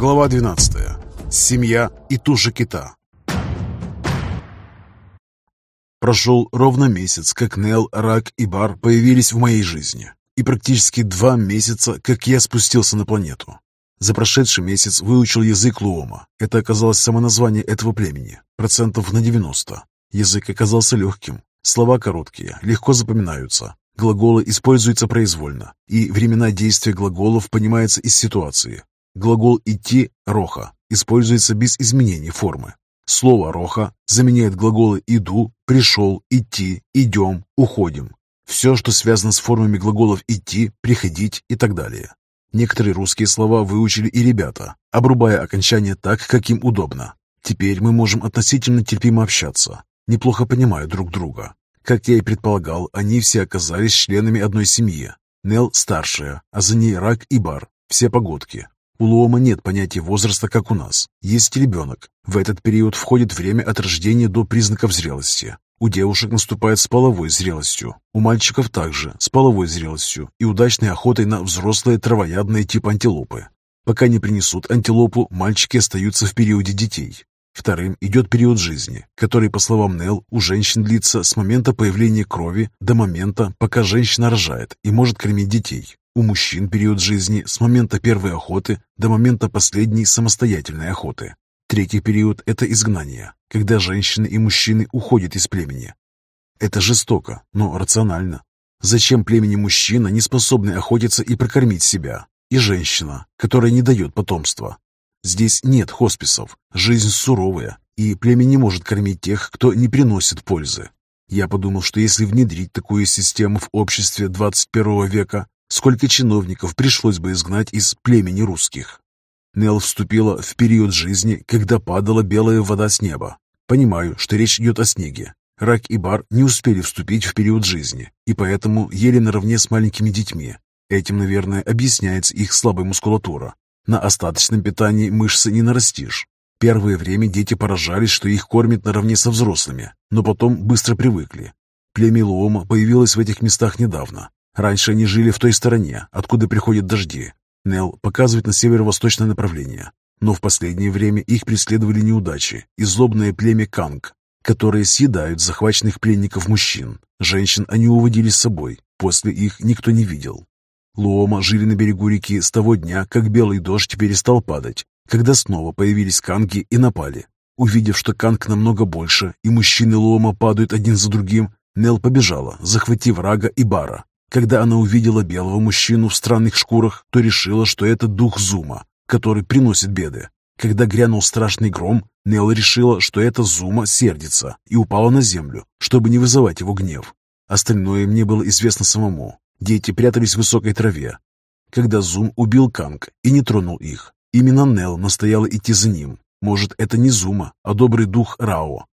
Глава 12. Семья и туша кита. Прошел ровно месяц, как Нел, Рак и Бар появились в моей жизни, и практически два месяца, как я спустился на планету. За прошедший месяц выучил язык Луома. Это оказалось само название этого племени, процентов на 90. Язык оказался легким, слова короткие, легко запоминаются, Глаголы используются произвольно, и времена действия глаголов понимаются из ситуации. Глагол «идти» – «роха» используется без изменения формы. Слово «роха» заменяет глаголы «иду», «пришел», «идти», «идем», «уходим». Все, что связано с формами глаголов «идти», «приходить» и так далее. Некоторые русские слова выучили и ребята, обрубая окончание так, как им удобно. Теперь мы можем относительно терпимо общаться, неплохо понимая друг друга. Как я и предполагал, они все оказались членами одной семьи. Нел старшая, а за ней Рак и Бар, все погодки. У Лома нет понятия возраста, как у нас. Есть ребенок. В этот период входит время от рождения до признаков зрелости. У девушек наступает с половой зрелостью, у мальчиков также с половой зрелостью и удачной охотой на взрослые травоядные типа антилопы. Пока не принесут антилопу, мальчики остаются в периоде детей. Вторым идет период жизни, который, по словам Нел, у женщин длится с момента появления крови до момента, пока женщина рожает и может кормить детей. У мужчин период жизни с момента первой охоты до момента последней самостоятельной охоты. Третий период – это изгнание, когда женщины и мужчины уходят из племени. Это жестоко, но рационально. Зачем племени мужчина, не способный охотиться и прокормить себя, и женщина, которая не дает потомства? Здесь нет хосписов, жизнь суровая, и племя не может кормить тех, кто не приносит пользы. Я подумал, что если внедрить такую систему в обществе 21 века, сколько чиновников пришлось бы изгнать из племени русских. Нел вступила в период жизни, когда падала белая вода с неба. Понимаю, что речь идет о снеге. Рак и Бар не успели вступить в период жизни, и поэтому ели наравне с маленькими детьми. Этим, наверное, объясняется их слабая мускулатура. На остаточном питании мышцы не нарастишь. Первое время дети поражались, что их кормят наравне со взрослыми, но потом быстро привыкли. Племя Луома появилось в этих местах недавно. Раньше они жили в той стороне, откуда приходят дожди. Нел показывает на северо-восточное направление. Но в последнее время их преследовали неудачи и злобное племя Канг, которые съедают захваченных пленников мужчин. Женщин они уводили с собой, после их никто не видел. Луома жили на берегу реки с того дня, как белый дождь перестал падать, когда снова появились канги и напали. Увидев, что канг намного больше, и мужчины Луома падают один за другим, Нел побежала, захватив Рага и Бара. Когда она увидела белого мужчину в странных шкурах, то решила, что это дух Зума, который приносит беды. Когда грянул страшный гром, Нел решила, что это Зума сердится, и упала на землю, чтобы не вызывать его гнев. Остальное мне было известно самому. Дети прятались в высокой траве. Когда Зум убил Канг и не тронул их, именно Нел настояла идти за ним. Может, это не Зума, а добрый дух Рао.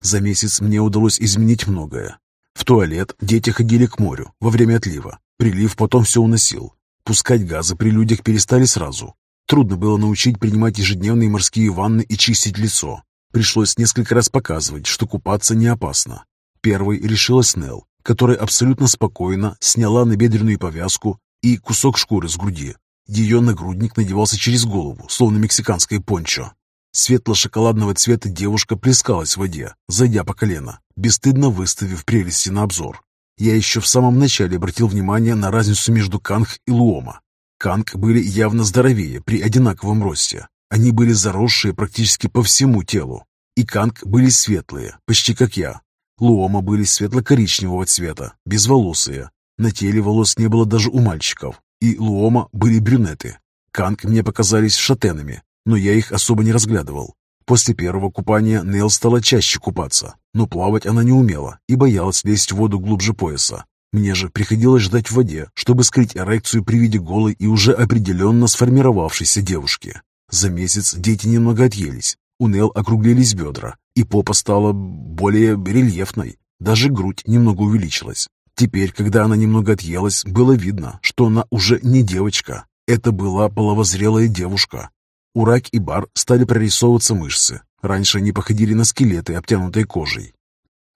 За месяц мне удалось изменить многое. В туалет дети ходили к морю во время отлива. Прилив потом все уносил. Пускать газы при людях перестали сразу. Трудно было научить принимать ежедневные морские ванны и чистить лицо. Пришлось несколько раз показывать, что купаться не опасно. Первой решилась Нел, которая абсолютно спокойно сняла набедренную повязку и кусок шкуры с груди. Ее нагрудник надевался через голову, словно мексиканское пончо. Светло-шоколадного цвета девушка плескалась в воде, зайдя по колено, бесстыдно выставив прелести на обзор. Я еще в самом начале обратил внимание на разницу между Канг и Луома. Канг были явно здоровее при одинаковом росте. Они были заросшие практически по всему телу. И Канг были светлые, почти как я, Луома были светло-коричневого цвета, безволосые. На теле волос не было даже у мальчиков. И Луома были брюнеты. Канг мне показались шатенами, но я их особо не разглядывал. После первого купания Нел стала чаще купаться, но плавать она не умела и боялась лезть в воду глубже пояса. Мне же приходилось ждать в воде, чтобы скрыть эрекцию при виде голой и уже определенно сформировавшейся девушки. За месяц дети немного отъелись. У Нел округлились бедра, и попа стала более рельефной. Даже грудь немного увеличилась. Теперь, когда она немного отъелась, было видно, что она уже не девочка. Это была половозрелая девушка. У Рак и Бар стали прорисовываться мышцы. Раньше они походили на скелеты, обтянутые кожей.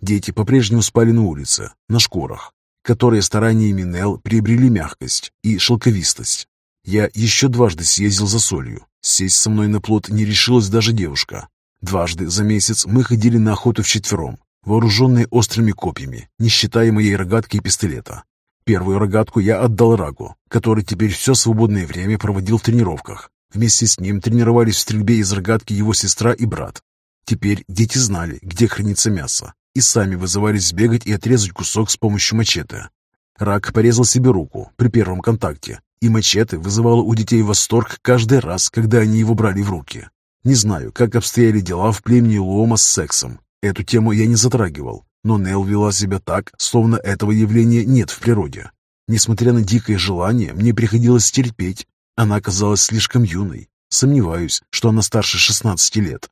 Дети по-прежнему спали на улице, на шкурах, которые стараниями Нел приобрели мягкость и шелковистость. Я еще дважды съездил за солью. Сесть со мной на плот не решилась даже девушка. Дважды за месяц мы ходили на охоту вчетвером, вооруженные острыми копьями, не считая моей рогатки и пистолета. Первую рогатку я отдал Рагу, который теперь все свободное время проводил в тренировках. Вместе с ним тренировались в стрельбе из рогатки его сестра и брат. Теперь дети знали, где хранится мясо, и сами вызывались сбегать и отрезать кусок с помощью мачете. Рак порезал себе руку при первом контакте, и мачете вызывало у детей восторг каждый раз, когда они его брали в руки. Не знаю, как обстояли дела в племени Луома с сексом. Эту тему я не затрагивал, но Нел вела себя так, словно этого явления нет в природе. Несмотря на дикое желание, мне приходилось терпеть. Она казалась слишком юной. Сомневаюсь, что она старше 16 лет.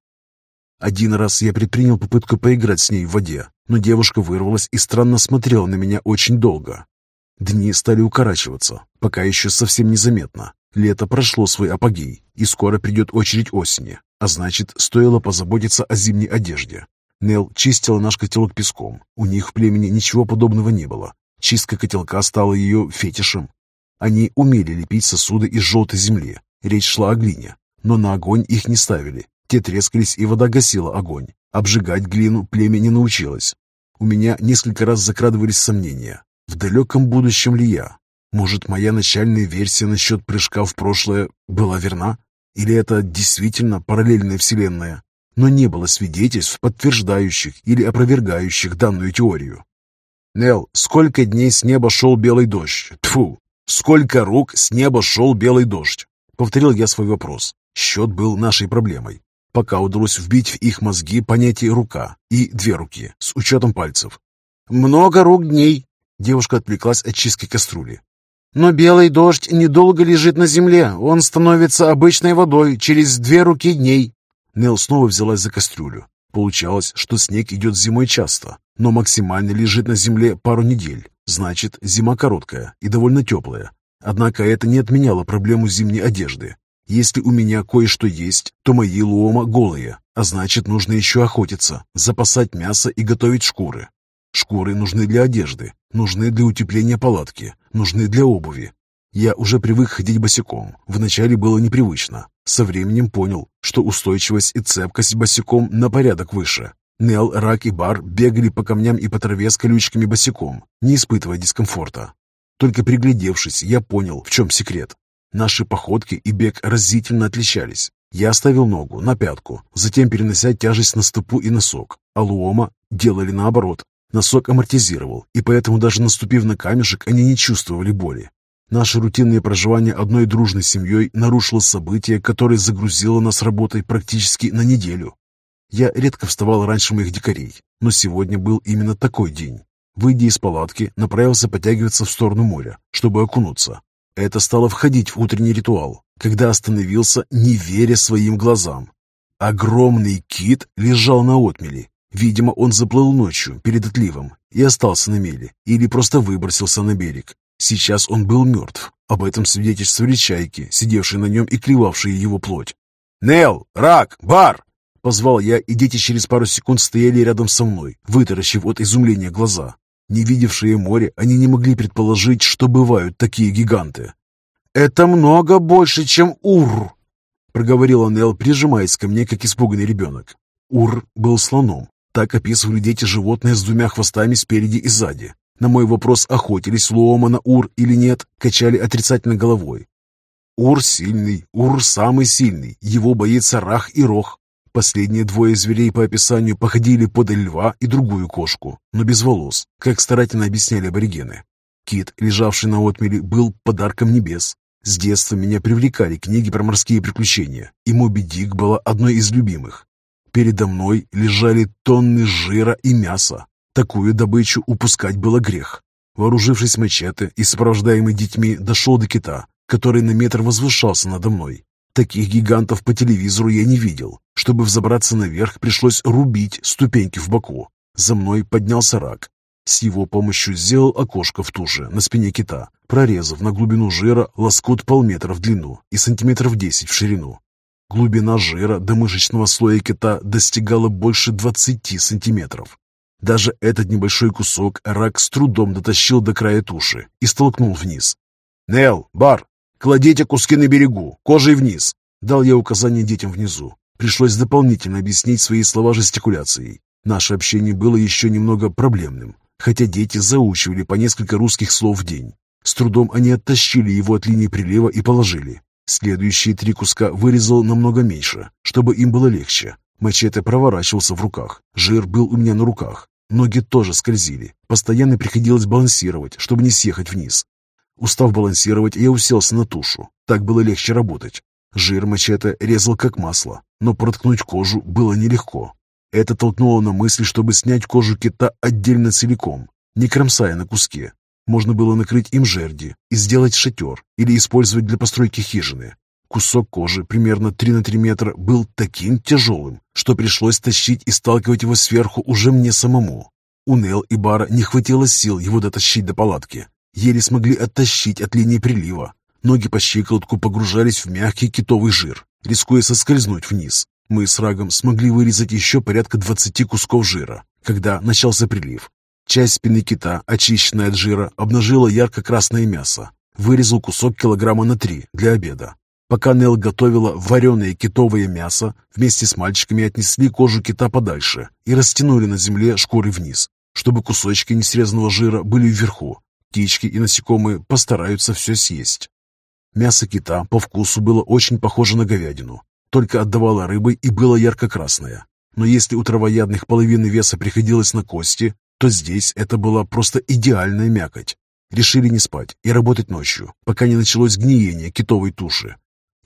Один раз я предпринял попытку поиграть с ней в воде, но девушка вырвалась и странно смотрела на меня очень долго. Дни стали укорачиваться, пока еще совсем незаметно. Лето прошло свой апогей, и скоро придет очередь осени, а значит, стоило позаботиться о зимней одежде. Нел чистила наш котелок песком. У них в племени ничего подобного не было. Чистка котелка стала ее фетишем. Они умели лепить сосуды из желтой земли. Речь шла о глине. Но на огонь их не ставили. Те трескались, и вода гасила огонь. Обжигать глину племя не научилось. У меня несколько раз закрадывались сомнения. В далеком будущем ли я? Может, моя начальная версия насчет прыжка в прошлое была верна? Или это действительно параллельная вселенная? но не было свидетельств, подтверждающих или опровергающих данную теорию. «Нел, сколько дней с неба шел белый дождь? Тфу! Сколько рук с неба шел белый дождь?» Повторил я свой вопрос. Счет был нашей проблемой. Пока удалось вбить в их мозги понятие «рука» и «две руки» с учетом пальцев. «Много рук дней!» Девушка отвлеклась от чистки кастрюли. «Но белый дождь недолго лежит на земле. Он становится обычной водой через две руки дней. Нел снова взялась за кастрюлю. Получалось, что снег идет зимой часто, но максимально лежит на земле пару недель. Значит, зима короткая и довольно теплая. Однако это не отменяло проблему зимней одежды. Если у меня кое-что есть, то мои луома голые, а значит, нужно еще охотиться, запасать мясо и готовить шкуры. Шкуры нужны для одежды, нужны для утепления палатки, нужны для обуви. Я уже привык ходить босиком. Вначале было непривычно. Со временем понял, что устойчивость и цепкость босиком на порядок выше. Нел, Рак и Бар бегали по камням и по траве с колючками босиком, не испытывая дискомфорта. Только приглядевшись, я понял, в чем секрет. Наши походки и бег разительно отличались. Я оставил ногу на пятку, затем перенося тяжесть на стопу и носок, а Луома делали наоборот. Носок амортизировал, и поэтому даже наступив на камешек, они не чувствовали боли. Наше рутинное проживание одной дружной семьей нарушило событие, которое загрузило нас работой практически на неделю. Я редко вставал раньше моих дикарей, но сегодня был именно такой день. Выйдя из палатки, направился подтягиваться в сторону моря, чтобы окунуться. Это стало входить в утренний ритуал, когда остановился, не веря своим глазам. Огромный кит лежал на отмели. Видимо, он заплыл ночью перед отливом и остался на мели, или просто выбросился на берег. Сейчас он был мертв. Об этом свидетельствовали чайки, сидевшие на нем и клевавшие его плоть. «Нел! Рак! Бар!» Позвал я, и дети через пару секунд стояли рядом со мной, вытаращив от изумления глаза. Не видевшие море, они не могли предположить, что бывают такие гиганты. «Это много больше, чем Ур!» проговорила Нел, прижимаясь ко мне, как испуганный ребенок. Ур был слоном. Так описывали дети животное с двумя хвостами спереди и сзади. На мой вопрос, охотились Луома на Ур или нет, качали отрицательно головой. Ур сильный, Ур самый сильный, его боится Рах и Рох. Последние двое зверей по описанию походили под льва и другую кошку, но без волос, как старательно объясняли аборигены. Кит, лежавший на отмеле, был подарком небес. С детства меня привлекали книги про морские приключения, и Моби Дик была одной из любимых. Передо мной лежали тонны жира и мяса, Такую добычу упускать было грех. Вооружившись мачете и сопровождаемый детьми, дошел до кита, который на метр возвышался надо мной. Таких гигантов по телевизору я не видел. Чтобы взобраться наверх, пришлось рубить ступеньки в боку. За мной поднялся рак. С его помощью сделал окошко в туше на спине кита, прорезав на глубину жира лоскут полметра в длину и сантиметров десять в ширину. Глубина жира до мышечного слоя кита достигала больше 20 сантиметров. Даже этот небольшой кусок рак с трудом дотащил до края туши и столкнул вниз. «Нел, Бар, кладите куски на берегу, кожей вниз!» Дал я указание детям внизу. Пришлось дополнительно объяснить свои слова жестикуляцией. Наше общение было еще немного проблемным, хотя дети заучивали по несколько русских слов в день. С трудом они оттащили его от линии прилива и положили. Следующие три куска вырезал намного меньше, чтобы им было легче. Мачете проворачивался в руках. Жир был у меня на руках. Ноги тоже скользили. Постоянно приходилось балансировать, чтобы не съехать вниз. Устав балансировать, я уселся на тушу. Так было легче работать. Жир мачете резал как масло, но проткнуть кожу было нелегко. Это толкнуло на мысль, чтобы снять кожу кита отдельно целиком, не кромсая на куски. Можно было накрыть им жерди и сделать шатер или использовать для постройки хижины. Кусок кожи примерно 3 на 3 метра был таким тяжелым, что пришлось тащить и сталкивать его сверху уже мне самому. У Нел и Бара не хватило сил его дотащить до палатки. Еле смогли оттащить от линии прилива. Ноги по щиколотку погружались в мягкий китовый жир, рискуя соскользнуть вниз. Мы с Рагом смогли вырезать еще порядка 20 кусков жира, когда начался прилив. Часть спины кита, очищенная от жира, обнажила ярко-красное мясо. Вырезал кусок килограмма на три для обеда. Пока Нел готовила вареное китовое мясо, вместе с мальчиками отнесли кожу кита подальше и растянули на земле шкуры вниз, чтобы кусочки несрезанного жира были вверху. Птички и насекомые постараются все съесть. Мясо кита по вкусу было очень похоже на говядину, только отдавало рыбой и было ярко-красное. Но если у травоядных половины веса приходилось на кости, то здесь это была просто идеальная мякоть. Решили не спать и работать ночью, пока не началось гниение китовой туши.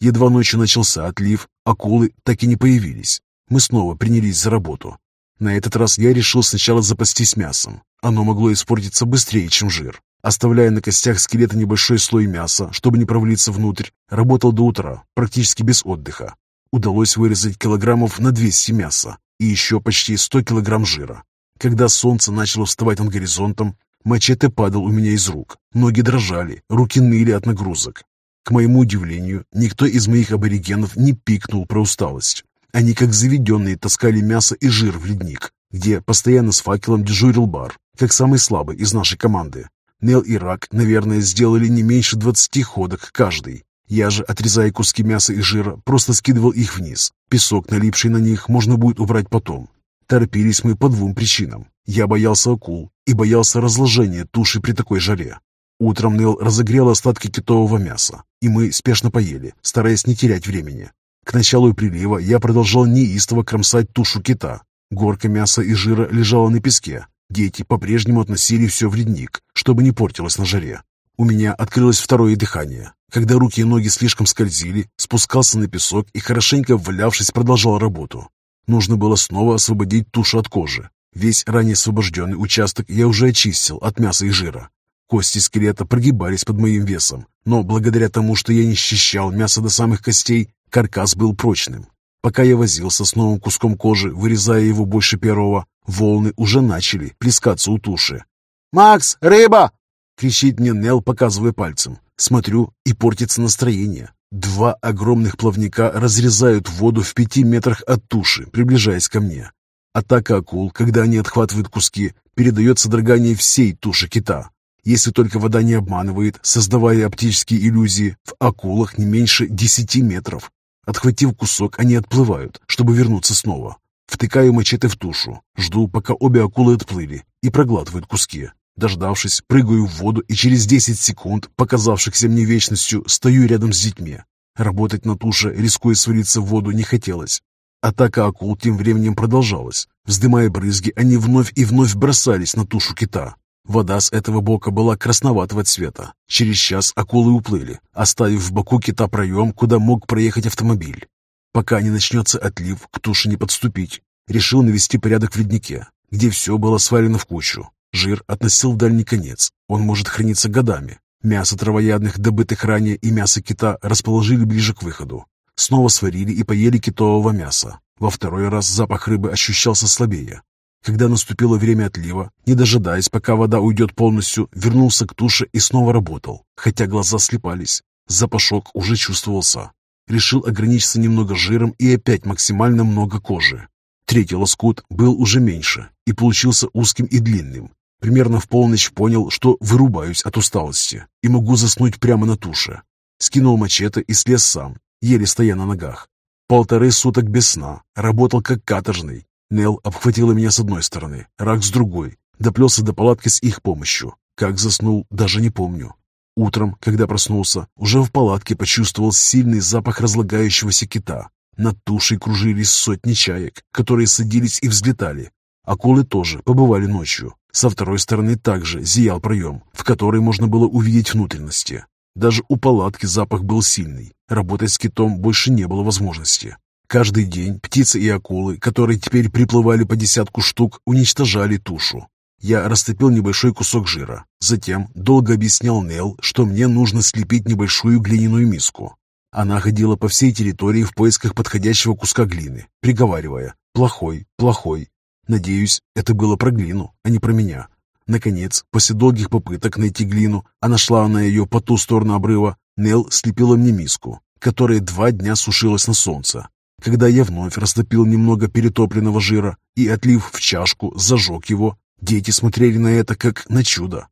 Едва ночью начался отлив, акулы так и не появились. Мы снова принялись за работу. На этот раз я решил сначала запастись мясом. Оно могло испортиться быстрее, чем жир. Оставляя на костях скелета небольшой слой мяса, чтобы не провалиться внутрь, работал до утра, практически без отдыха. Удалось вырезать килограммов на 200 мяса и еще почти 100 килограмм жира. Когда солнце начало вставать над горизонтом, мачете падал у меня из рук. Ноги дрожали, руки ныли от нагрузок. К моему удивлению, никто из моих аборигенов не пикнул про усталость. Они, как заведенные, таскали мясо и жир в ледник, где постоянно с факелом дежурил бар, как самый слабый из нашей команды. Нел и Рак, наверное, сделали не меньше двадцати ходок каждый. Я же, отрезая куски мяса и жира, просто скидывал их вниз. Песок, налипший на них, можно будет убрать потом. Торопились мы по двум причинам. Я боялся акул и боялся разложения туши при такой жаре. Утром Нел разогрел остатки китового мяса, и мы спешно поели, стараясь не терять времени. К началу прилива я продолжал неистово кромсать тушу кита. Горка мяса и жира лежала на песке. Дети по-прежнему относили все в ледник, чтобы не портилось на жаре. У меня открылось второе дыхание. Когда руки и ноги слишком скользили, спускался на песок и, хорошенько ввалявшись, продолжал работу. Нужно было снова освободить тушу от кожи. Весь ранее освобожденный участок я уже очистил от мяса и жира. Кости скелета прогибались под моим весом, но благодаря тому, что я не счищал мясо до самых костей, каркас был прочным. Пока я возился с новым куском кожи, вырезая его больше первого, волны уже начали плескаться у туши. «Макс, рыба!» — кричит мне Нел, показывая пальцем. Смотрю, и портится настроение. Два огромных плавника разрезают воду в пяти метрах от туши, приближаясь ко мне. Атака акул, когда они отхватывают куски, передает содрогание всей туши кита. Если только вода не обманывает, создавая оптические иллюзии, в акулах не меньше десяти метров. Отхватив кусок, они отплывают, чтобы вернуться снова. Втыкаю мачете в тушу, жду, пока обе акулы отплыли, и проглатывают куски. Дождавшись, прыгаю в воду и через 10 секунд, показавшихся мне вечностью, стою рядом с детьми. Работать на туше, рискуя свалиться в воду, не хотелось. Атака акул тем временем продолжалась. Вздымая брызги, они вновь и вновь бросались на тушу кита. Вода с этого бока была красноватого цвета. Через час акулы уплыли, оставив в боку кита проем, куда мог проехать автомобиль. Пока не начнется отлив, к туше не подступить. Решил навести порядок в леднике, где все было свалено в кучу. Жир относил в дальний конец. Он может храниться годами. Мясо травоядных, добытых ранее, и мясо кита расположили ближе к выходу. Снова сварили и поели китового мяса. Во второй раз запах рыбы ощущался слабее. Когда наступило время отлива, не дожидаясь, пока вода уйдет полностью, вернулся к туше и снова работал, хотя глаза слепались. Запашок уже чувствовался. Решил ограничиться немного жиром и опять максимально много кожи. Третий лоскут был уже меньше и получился узким и длинным. Примерно в полночь понял, что вырубаюсь от усталости и могу заснуть прямо на туше. Скинул мачете и слез сам. еле стоя на ногах. Полторы суток без сна, работал как каторжный. Нел обхватила меня с одной стороны, рак с другой, доплелся до палатки с их помощью. Как заснул, даже не помню. Утром, когда проснулся, уже в палатке почувствовал сильный запах разлагающегося кита. Над тушей кружились сотни чаек, которые садились и взлетали. Акулы тоже побывали ночью. Со второй стороны также зиял проем, в который можно было увидеть внутренности. Даже у палатки запах был сильный. Работать с китом больше не было возможности. Каждый день птицы и акулы, которые теперь приплывали по десятку штук, уничтожали тушу. Я растопил небольшой кусок жира. Затем долго объяснял Нел, что мне нужно слепить небольшую глиняную миску. Она ходила по всей территории в поисках подходящего куска глины, приговаривая «плохой, плохой». Надеюсь, это было про глину, а не про меня. Наконец, после долгих попыток найти глину, а нашла она ее по ту сторону обрыва, Нел слепила мне миску, которая два дня сушилась на солнце. Когда я вновь растопил немного перетопленного жира и, отлив в чашку, зажег его, Дети смотрели на это как на чудо.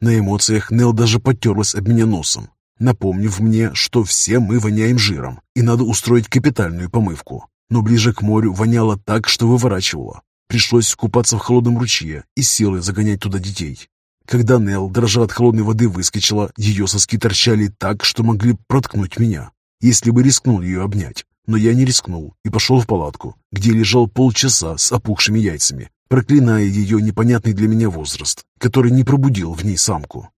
На эмоциях Нел даже потерлась об меня носом, напомнив мне, что все мы воняем жиром, и надо устроить капитальную помывку. Но ближе к морю воняло так, что выворачивало. Пришлось купаться в холодном ручье и силой загонять туда детей. Когда Нел, дрожа от холодной воды, выскочила, ее соски торчали так, что могли проткнуть меня, если бы рискнул ее обнять. Но я не рискнул и пошел в палатку, где лежал полчаса с опухшими яйцами, проклиная ее непонятный для меня возраст, который не пробудил в ней самку.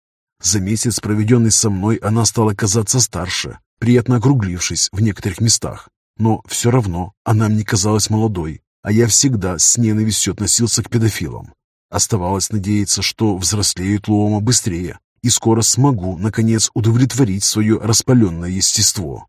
За месяц, проведенный со мной, она стала казаться старше, приятно округлившись в некоторых местах. Но все равно она мне казалась молодой, а я всегда с ненавистью относился к педофилам. Оставалось надеяться, что взрослеют Луома быстрее, и скоро смогу, наконец, удовлетворить свое распаленное естество.